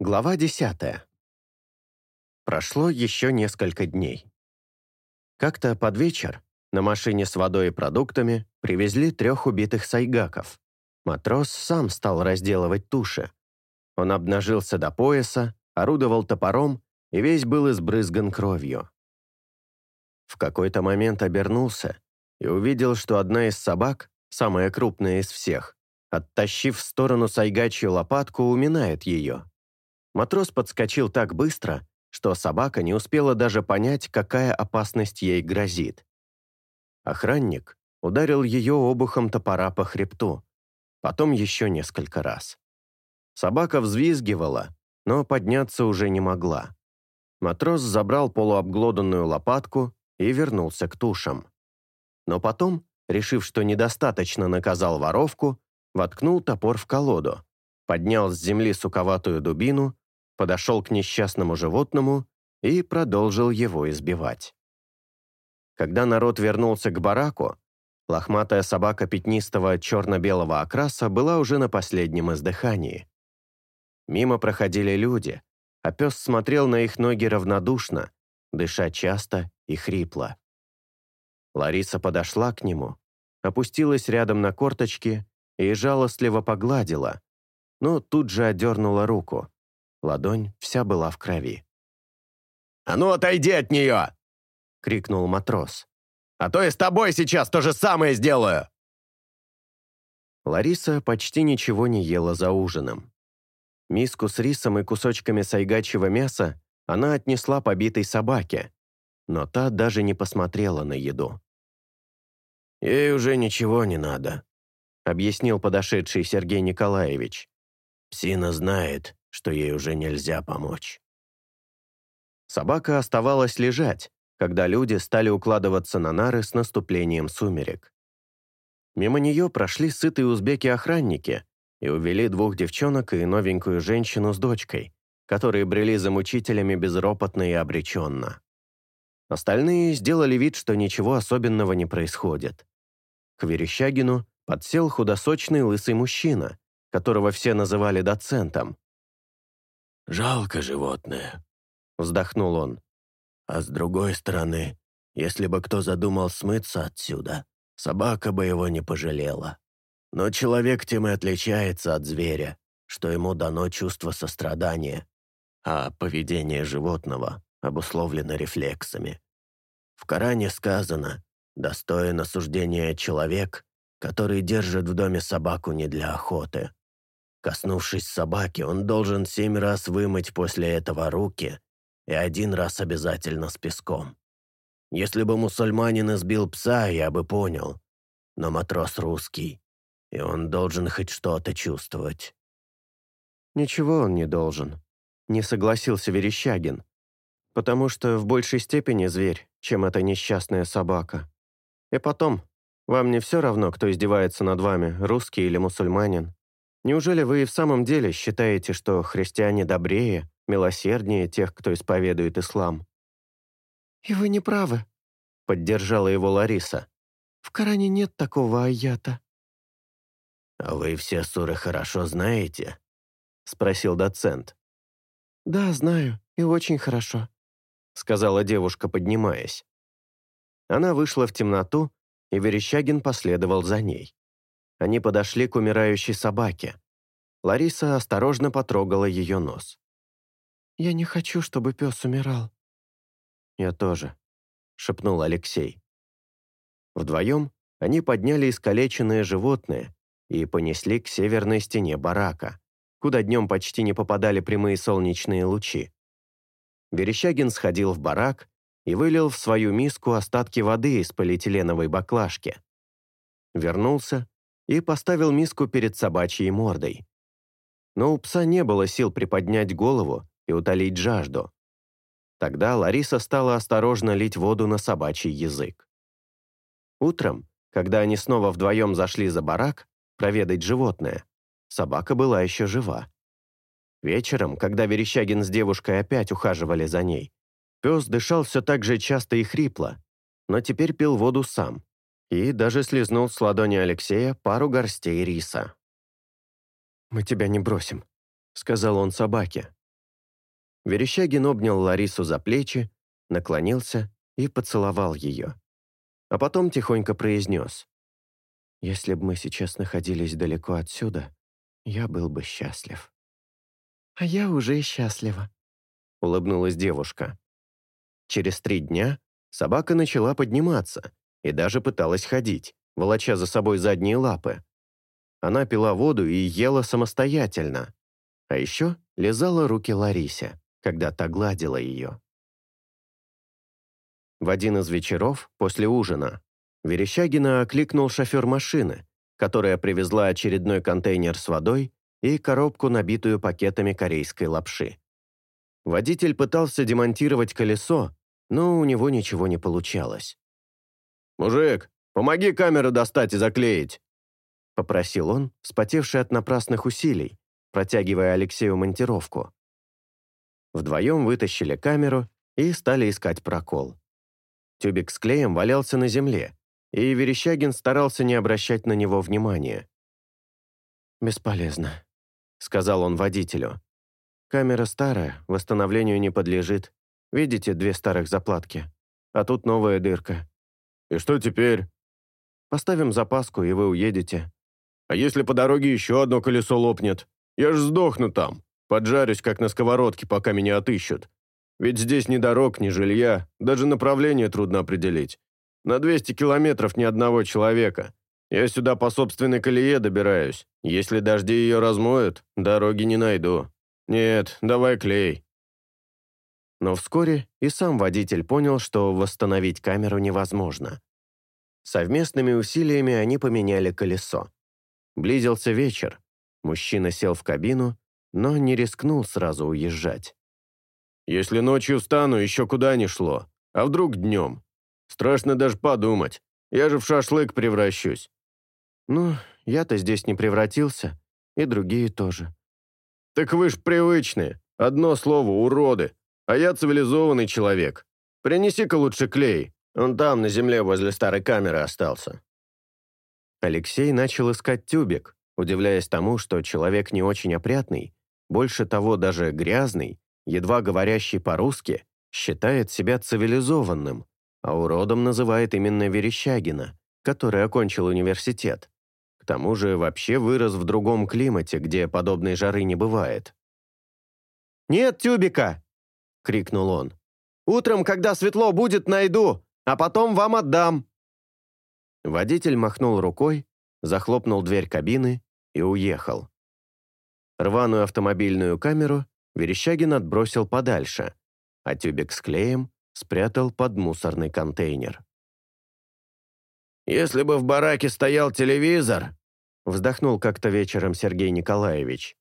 Глава 10. Прошло еще несколько дней. Как-то под вечер на машине с водой и продуктами привезли трех убитых сайгаков. Матрос сам стал разделывать туши. Он обнажился до пояса, орудовал топором и весь был избрызган кровью. В какой-то момент обернулся и увидел, что одна из собак, самая крупная из всех, оттащив в сторону сайгачью лопатку, уминает ее. Матрос подскочил так быстро, что собака не успела даже понять, какая опасность ей грозит. Охранник ударил ее обухом топора по хребту, потом еще несколько раз. Собака взвизгивала, но подняться уже не могла. Матрос забрал полуобглоданную лопатку и вернулся к тушам. Но потом, решив, что недостаточно наказал воровку, воткнул топор в колоду, поднял с земли суковатую дубину подошел к несчастному животному и продолжил его избивать. Когда народ вернулся к бараку, лохматая собака пятнистого черно-белого окраса была уже на последнем издыхании. Мимо проходили люди, а пес смотрел на их ноги равнодушно, дыша часто и хрипло. Лариса подошла к нему, опустилась рядом на корточки и жалостливо погладила, но тут же отдернула руку. Ладонь вся была в крови. «А ну, отойди от нее!» — крикнул матрос. «А то и с тобой сейчас то же самое сделаю!» Лариса почти ничего не ела за ужином. Миску с рисом и кусочками сайгачьего мяса она отнесла побитой собаке, но та даже не посмотрела на еду. «Ей уже ничего не надо», — объяснил подошедший Сергей Николаевич. «Псина знает, что ей уже нельзя помочь. Собака оставалась лежать, когда люди стали укладываться на нары с наступлением сумерек. Мимо нее прошли сытые узбеки-охранники и увели двух девчонок и новенькую женщину с дочкой, которые брели за мучителями безропотно и обреченно. Остальные сделали вид, что ничего особенного не происходит. К Верещагину подсел худосочный лысый мужчина, которого все называли доцентом, «Жалко животное», — вздохнул он. «А с другой стороны, если бы кто задумал смыться отсюда, собака бы его не пожалела. Но человек тем и отличается от зверя, что ему дано чувство сострадания, а поведение животного обусловлено рефлексами. В Коране сказано «Достоин осуждения человек, который держит в доме собаку не для охоты». Коснувшись собаки, он должен семь раз вымыть после этого руки и один раз обязательно с песком. Если бы мусульманин избил пса, я бы понял. Но матрос русский, и он должен хоть что-то чувствовать. Ничего он не должен, не согласился Верещагин, потому что в большей степени зверь, чем эта несчастная собака. И потом, вам не все равно, кто издевается над вами, русский или мусульманин. Неужели вы и в самом деле считаете, что христиане добрее, милосерднее тех, кто исповедует ислам?» «И вы не правы», — поддержала его Лариса. «В Коране нет такого аята». «А вы все суры хорошо знаете?» — спросил доцент. «Да, знаю, и очень хорошо», — сказала девушка, поднимаясь. Она вышла в темноту, и Верещагин последовал за ней. Они подошли к умирающей собаке. Лариса осторожно потрогала ее нос. «Я не хочу, чтобы пес умирал». «Я тоже», — шепнул Алексей. Вдвоем они подняли искалеченное животное и понесли к северной стене барака, куда днем почти не попадали прямые солнечные лучи. Верещагин сходил в барак и вылил в свою миску остатки воды из полиэтиленовой баклажки. Вернулся, и поставил миску перед собачьей мордой. Но у пса не было сил приподнять голову и утолить жажду. Тогда Лариса стала осторожно лить воду на собачий язык. Утром, когда они снова вдвоем зашли за барак, проведать животное, собака была еще жива. Вечером, когда Верещагин с девушкой опять ухаживали за ней, пес дышал все так же часто и хрипло, но теперь пил воду сам, и даже слезнул с ладони Алексея пару горстей риса. «Мы тебя не бросим», — сказал он собаке. Верещагин обнял Ларису за плечи, наклонился и поцеловал ее. А потом тихонько произнес. «Если бы мы сейчас находились далеко отсюда, я был бы счастлив». «А я уже счастлива», — улыбнулась девушка. Через три дня собака начала подниматься — и даже пыталась ходить, волоча за собой задние лапы. Она пила воду и ела самостоятельно. А еще лизала руки Ларисе, когда та гладила ее. В один из вечеров, после ужина, Верещагина окликнул шофер машины, которая привезла очередной контейнер с водой и коробку, набитую пакетами корейской лапши. Водитель пытался демонтировать колесо, но у него ничего не получалось. «Мужик, помоги камеру достать и заклеить!» Попросил он, вспотевший от напрасных усилий, протягивая Алексею монтировку. Вдвоем вытащили камеру и стали искать прокол. Тюбик с клеем валялся на земле, и Верещагин старался не обращать на него внимания. «Бесполезно», — сказал он водителю. «Камера старая, восстановлению не подлежит. Видите, две старых заплатки? А тут новая дырка. «И что теперь?» «Поставим запаску, и вы уедете». «А если по дороге еще одно колесо лопнет? Я ж сдохну там. Поджарюсь, как на сковородке, пока меня отыщут. Ведь здесь ни дорог, ни жилья, даже направление трудно определить. На 200 километров ни одного человека. Я сюда по собственной колее добираюсь. Если дожди ее размоют, дороги не найду. Нет, давай клей. Но вскоре и сам водитель понял, что восстановить камеру невозможно. Совместными усилиями они поменяли колесо. Близился вечер. Мужчина сел в кабину, но не рискнул сразу уезжать. «Если ночью встану, еще куда ни шло. А вдруг днем? Страшно даже подумать. Я же в шашлык превращусь». «Ну, я-то здесь не превратился, и другие тоже». «Так вы ж привычные. Одно слово — уроды а я цивилизованный человек. Принеси-ка лучше клей, он там, на земле, возле старой камеры остался». Алексей начал искать тюбик, удивляясь тому, что человек не очень опрятный, больше того даже грязный, едва говорящий по-русски, считает себя цивилизованным, а уродом называет именно Верещагина, который окончил университет. К тому же вообще вырос в другом климате, где подобной жары не бывает. «Нет тюбика!» — крикнул он. «Утром, когда светло будет, найду, а потом вам отдам». Водитель махнул рукой, захлопнул дверь кабины и уехал. Рваную автомобильную камеру Верещагин отбросил подальше, а тюбик с клеем спрятал под мусорный контейнер. «Если бы в бараке стоял телевизор», — вздохнул как-то вечером Сергей Николаевич,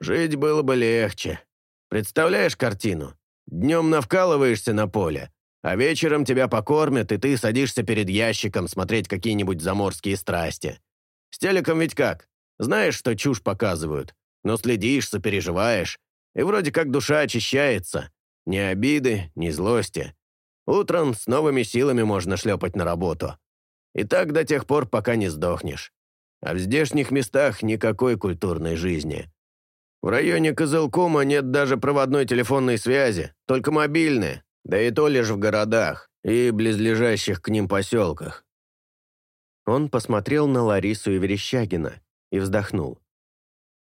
«жить было бы легче. Представляешь картину? Днем навкалываешься на поле, а вечером тебя покормят, и ты садишься перед ящиком смотреть какие-нибудь заморские страсти. С телеком ведь как? Знаешь, что чушь показывают, но следишь, сопереживаешь, и вроде как душа очищается. Ни обиды, ни злости. Утром с новыми силами можно шлепать на работу. И так до тех пор, пока не сдохнешь. А в здешних местах никакой культурной жизни. В районе Козылкома нет даже проводной телефонной связи, только мобильные, да и то лишь в городах и близлежащих к ним поселках». Он посмотрел на Ларису и Верещагина и вздохнул.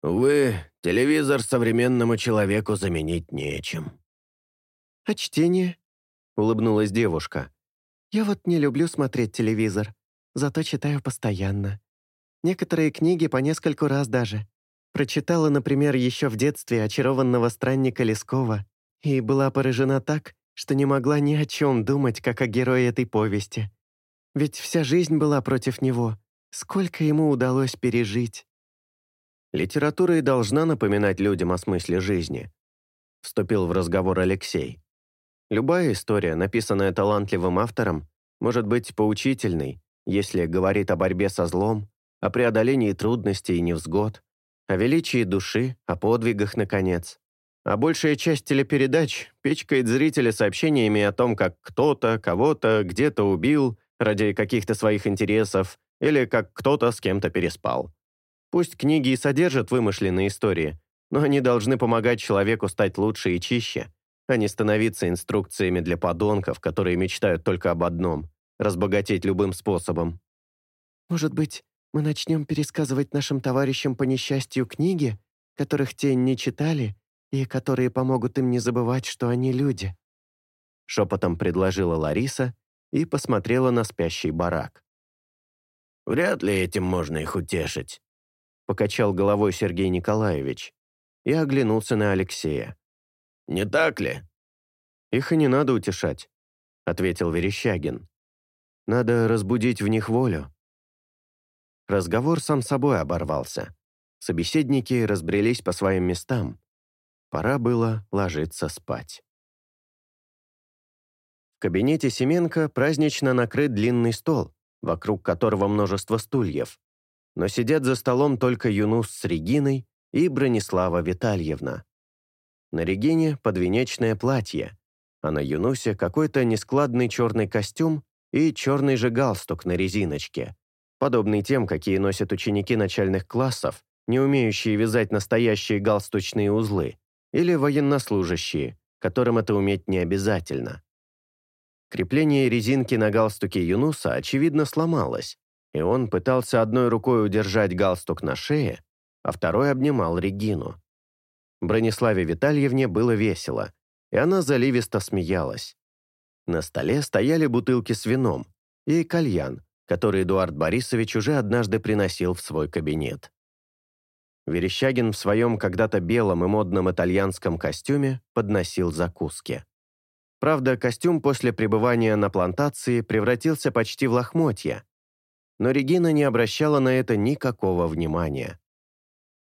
«Вы телевизор современному человеку заменить нечем». «А чтение?» — улыбнулась девушка. «Я вот не люблю смотреть телевизор, зато читаю постоянно. Некоторые книги по нескольку раз даже. Прочитала, например, еще в детстве «Очарованного странника Лескова» и была поражена так, что не могла ни о чем думать, как о герое этой повести. Ведь вся жизнь была против него. Сколько ему удалось пережить? Литература и должна напоминать людям о смысле жизни. Вступил в разговор Алексей. Любая история, написанная талантливым автором, может быть поучительной, если говорит о борьбе со злом, о преодолении трудностей и невзгод, о величии души, о подвигах, наконец. А большая часть телепередач печкает зрителя сообщениями о том, как кто-то кого-то где-то убил ради каких-то своих интересов или как кто-то с кем-то переспал. Пусть книги и содержат вымышленные истории, но они должны помогать человеку стать лучше и чище, а не становиться инструкциями для подонков, которые мечтают только об одном – разбогатеть любым способом. «Может быть, мы начнем пересказывать нашим товарищам по несчастью книги, которых те не читали и которые помогут им не забывать, что они люди». Шепотом предложила Лариса и посмотрела на спящий барак. «Вряд ли этим можно их утешить», — покачал головой Сергей Николаевич и оглянулся на Алексея. «Не так ли?» «Их и не надо утешать», — ответил Верещагин. «Надо разбудить в них волю». Разговор сам собой оборвался. Собеседники разбрелись по своим местам. Пора было ложиться спать. В кабинете Семенко празднично накрыт длинный стол, вокруг которого множество стульев. Но сидят за столом только Юнус с Региной и Бронислава Витальевна. На Регине подвенечное платье, а на Юнусе какой-то нескладный черный костюм и черный же галстук на резиночке подобный тем, какие носят ученики начальных классов, не умеющие вязать настоящие галстучные узлы, или военнослужащие, которым это уметь не обязательно. Крепление резинки на галстуке Юнуса, очевидно, сломалось, и он пытался одной рукой удержать галстук на шее, а второй обнимал Регину. Брониславе Витальевне было весело, и она заливисто смеялась. На столе стояли бутылки с вином и кальян, который Эдуард Борисович уже однажды приносил в свой кабинет. Верещагин в своем когда-то белом и модном итальянском костюме подносил закуски. Правда, костюм после пребывания на плантации превратился почти в лохмотья, но Регина не обращала на это никакого внимания.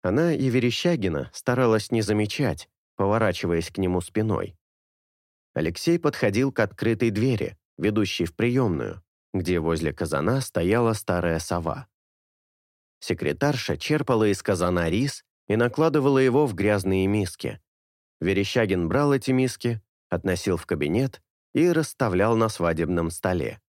Она и Верещагина старалась не замечать, поворачиваясь к нему спиной. Алексей подходил к открытой двери, ведущей в приемную, где возле казана стояла старая сова. Секретарша черпала из казана рис и накладывала его в грязные миски. Верещагин брал эти миски, относил в кабинет и расставлял на свадебном столе.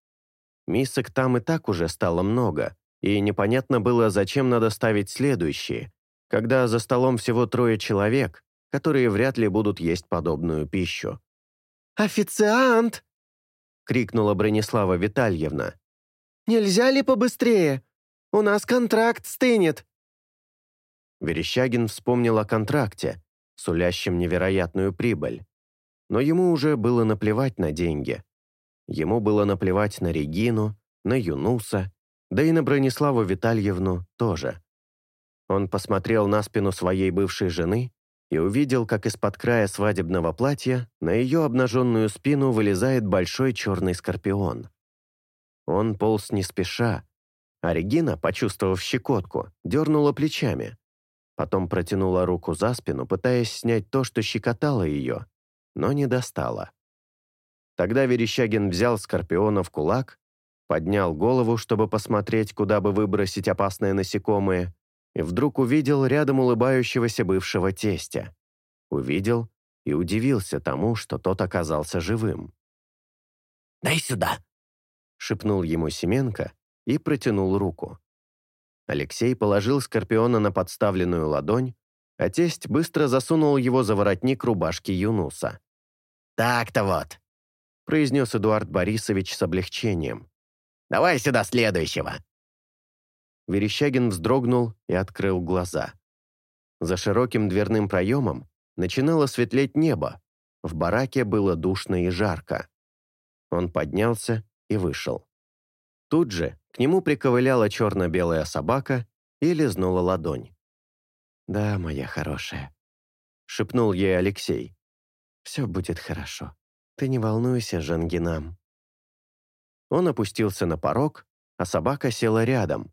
Мисок там и так уже стало много, и непонятно было, зачем надо ставить следующие, когда за столом всего трое человек, которые вряд ли будут есть подобную пищу. «Официант!» — крикнула Бронислава Витальевна. «Нельзя ли побыстрее? У нас контракт стынет!» Верещагин вспомнил о контракте, сулящем невероятную прибыль. Но ему уже было наплевать на деньги. Ему было наплевать на Регину, на Юнуса, да и на Брониславу Витальевну тоже. Он посмотрел на спину своей бывшей жены и увидел, как из-под края свадебного платья на ее обнаженную спину вылезает большой черный скорпион. Он полз не спеша, а Регина, почувствовав щекотку, дернула плечами. Потом протянула руку за спину, пытаясь снять то, что щекотало ее, но не достала. Тогда Верещагин взял скорпиона в кулак, поднял голову, чтобы посмотреть, куда бы выбросить опасное насекомое, и вдруг увидел рядом улыбающегося бывшего тестя. Увидел и удивился тому, что тот оказался живым. «Дай сюда!» — шепнул ему Семенко и протянул руку. Алексей положил Скорпиона на подставленную ладонь, а тесть быстро засунул его за воротник рубашки Юнуса. «Так-то вот», — произнес Эдуард Борисович с облегчением. «Давай сюда следующего». Верещагин вздрогнул и открыл глаза. За широким дверным проемом начинало светлеть небо. В бараке было душно и жарко. Он поднялся и вышел. Тут же к нему приковыляла черно-белая собака и лизнула ладонь. «Да, моя хорошая», — шепнул ей Алексей. «Все будет хорошо. Ты не волнуйся, Жангинам». Он опустился на порог, а собака села рядом,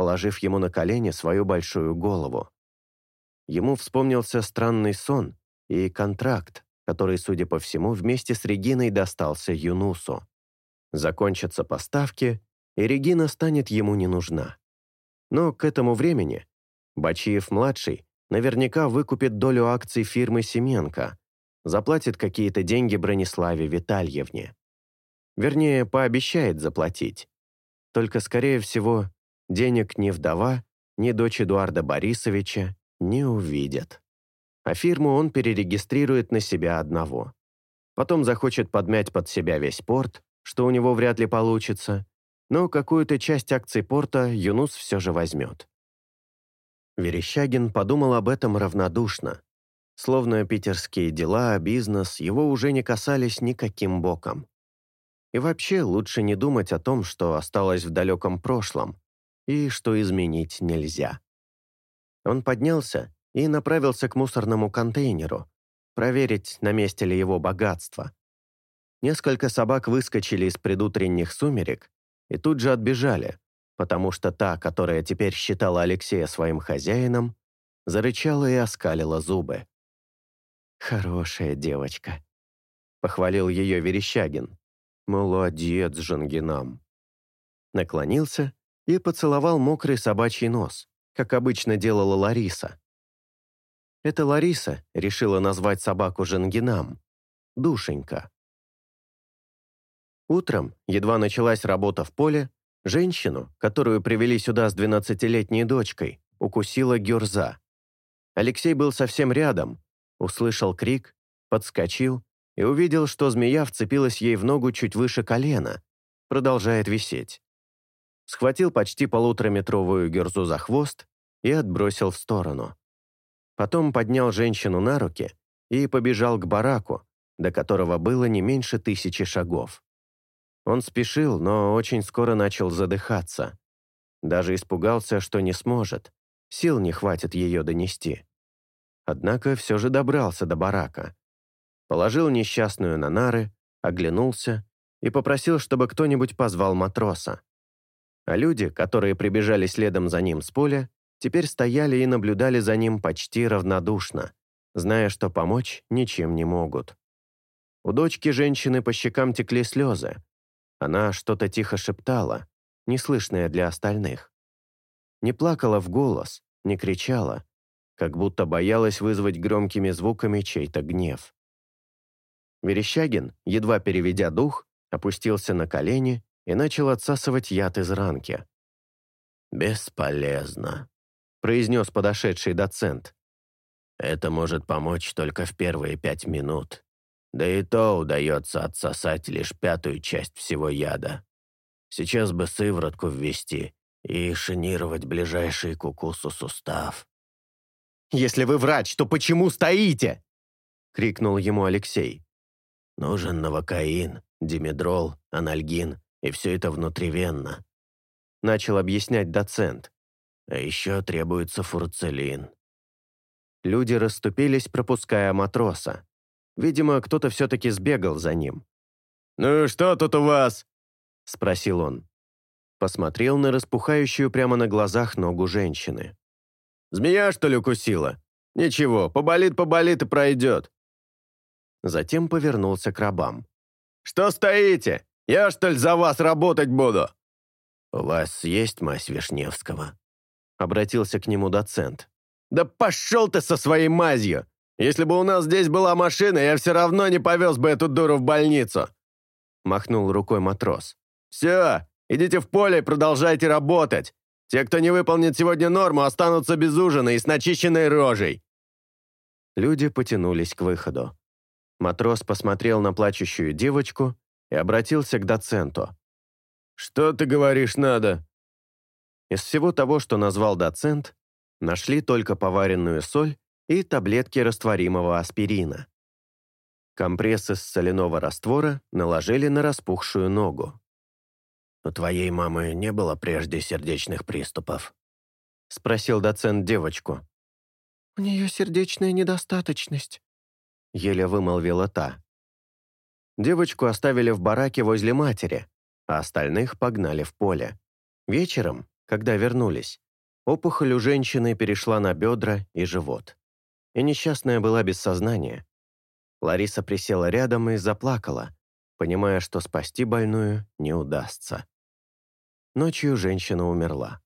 положив ему на колени свою большую голову. Ему вспомнился странный сон и контракт, который, судя по всему, вместе с Региной достался Юнусу. Закончатся поставки, и Регина станет ему не нужна. Но к этому времени Бачиев-младший наверняка выкупит долю акций фирмы Семенко, заплатит какие-то деньги Брониславе Витальевне. Вернее, пообещает заплатить. Только, скорее всего, денег ни вдова, ни дочь Эдуарда Борисовича не увидят. А фирму он перерегистрирует на себя одного. Потом захочет подмять под себя весь порт, что у него вряд ли получится, но какую-то часть акций порта Юнус все же возьмет. Верещагин подумал об этом равнодушно, словно питерские дела, бизнес его уже не касались никаким боком. И вообще лучше не думать о том, что осталось в далеком прошлом, и что изменить нельзя. Он поднялся и направился к мусорному контейнеру, проверить, на месте ли его богатство. Несколько собак выскочили из предутренних сумерек и тут же отбежали, потому что та, которая теперь считала Алексея своим хозяином, зарычала и оскалила зубы. «Хорошая девочка», — похвалил ее Верещагин. «Молодец, Жангинам». Наклонился и поцеловал мокрый собачий нос, как обычно делала Лариса. Это Лариса решила назвать собаку Женгинам. Душенька. Утром, едва началась работа в поле, женщину, которую привели сюда с 12-летней дочкой, укусила гюрза. Алексей был совсем рядом, услышал крик, подскочил и увидел, что змея вцепилась ей в ногу чуть выше колена, продолжает висеть схватил почти полутораметровую герзу за хвост и отбросил в сторону. Потом поднял женщину на руки и побежал к бараку, до которого было не меньше тысячи шагов. Он спешил, но очень скоро начал задыхаться. Даже испугался, что не сможет, сил не хватит ее донести. Однако все же добрался до барака. Положил несчастную на нары, оглянулся и попросил, чтобы кто-нибудь позвал матроса а люди, которые прибежали следом за ним с поля, теперь стояли и наблюдали за ним почти равнодушно, зная, что помочь ничем не могут. У дочки женщины по щекам текли слезы. Она что-то тихо шептала, неслышное для остальных. Не плакала в голос, не кричала, как будто боялась вызвать громкими звуками чей-то гнев. Верещагин, едва переведя дух, опустился на колени и начал отсасывать яд из ранки. «Бесполезно», — произнес подошедший доцент. «Это может помочь только в первые пять минут. Да и то удается отсосать лишь пятую часть всего яда. Сейчас бы сыворотку ввести и шинировать ближайший к укусу сустав». «Если вы врач, то почему стоите?» — крикнул ему Алексей. «Нужен новокаин, димедрол, анальгин и все это внутривенно. Начал объяснять доцент. А еще требуется фурцелин. Люди расступились, пропуская матроса. Видимо, кто-то все-таки сбегал за ним. «Ну что тут у вас?» – спросил он. Посмотрел на распухающую прямо на глазах ногу женщины. «Змея, что ли, укусила? Ничего, поболит-поболит и пройдет». Затем повернулся к рабам. «Что стоите? Я, что ли, за вас работать буду?» «У вас есть мазь Вишневского?» Обратился к нему доцент. «Да пошел ты со своей мазью! Если бы у нас здесь была машина, я все равно не повез бы эту дуру в больницу!» Махнул рукой матрос. «Все, идите в поле и продолжайте работать. Те, кто не выполнит сегодня норму, останутся без ужина и с начищенной рожей». Люди потянулись к выходу. Матрос посмотрел на плачущую девочку и обратился к доценту. «Что ты говоришь надо?» Из всего того, что назвал доцент, нашли только поваренную соль и таблетки растворимого аспирина. Компресс из соляного раствора наложили на распухшую ногу. «У твоей мамы не было прежде сердечных приступов?» — спросил доцент девочку. «У нее сердечная недостаточность», — еле вымолвила та. Девочку оставили в бараке возле матери, а остальных погнали в поле. Вечером, когда вернулись, опухоль у женщины перешла на бедра и живот. И несчастная была без сознания. Лариса присела рядом и заплакала, понимая, что спасти больную не удастся. Ночью женщина умерла.